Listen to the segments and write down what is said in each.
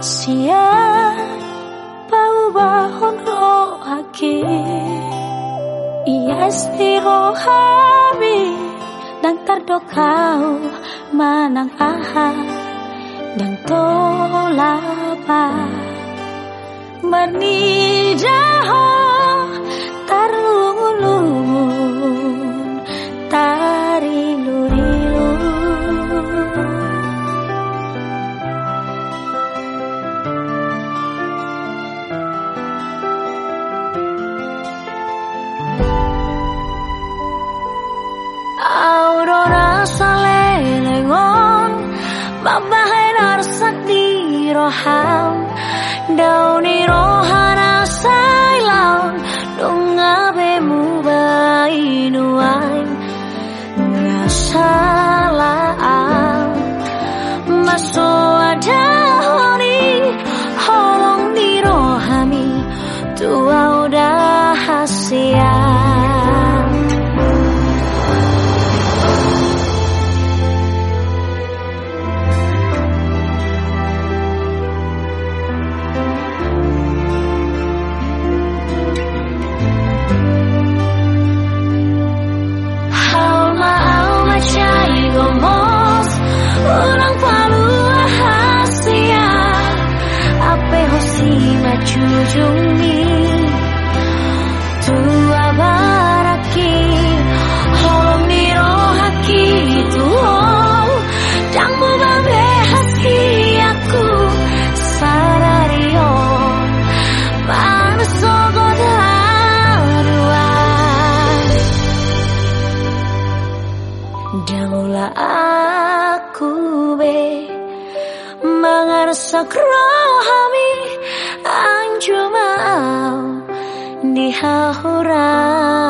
sia bau bahon rohake. Istirohami dan tardokau manang aha dan tolapa manidaho Aurora sale lengon Babahay narasak di roham Daw ni rohana saylaw Nung abe mu ba inuay Nga salaan Maso ada mangarsak rohami Anjumau di hahurang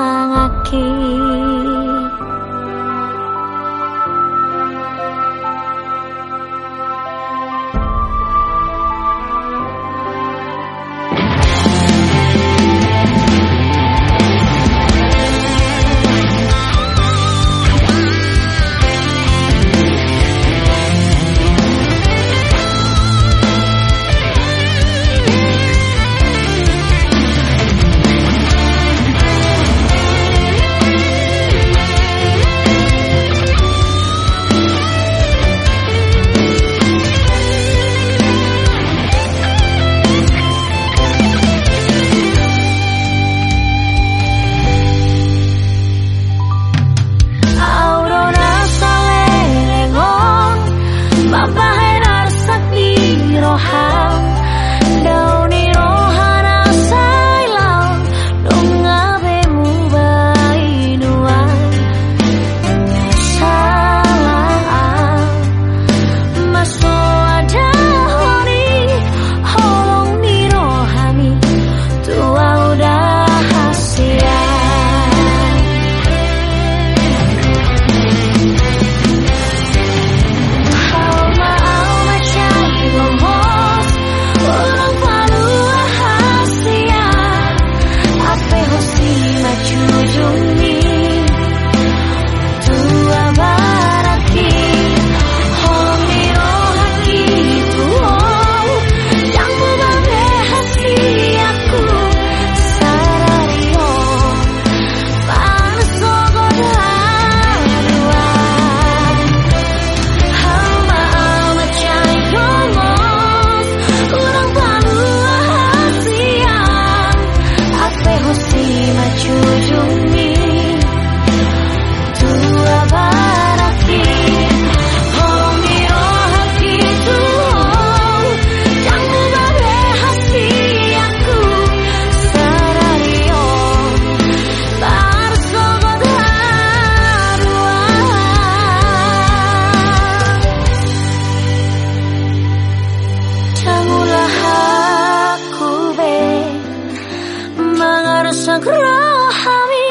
Rohami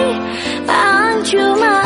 Pancuma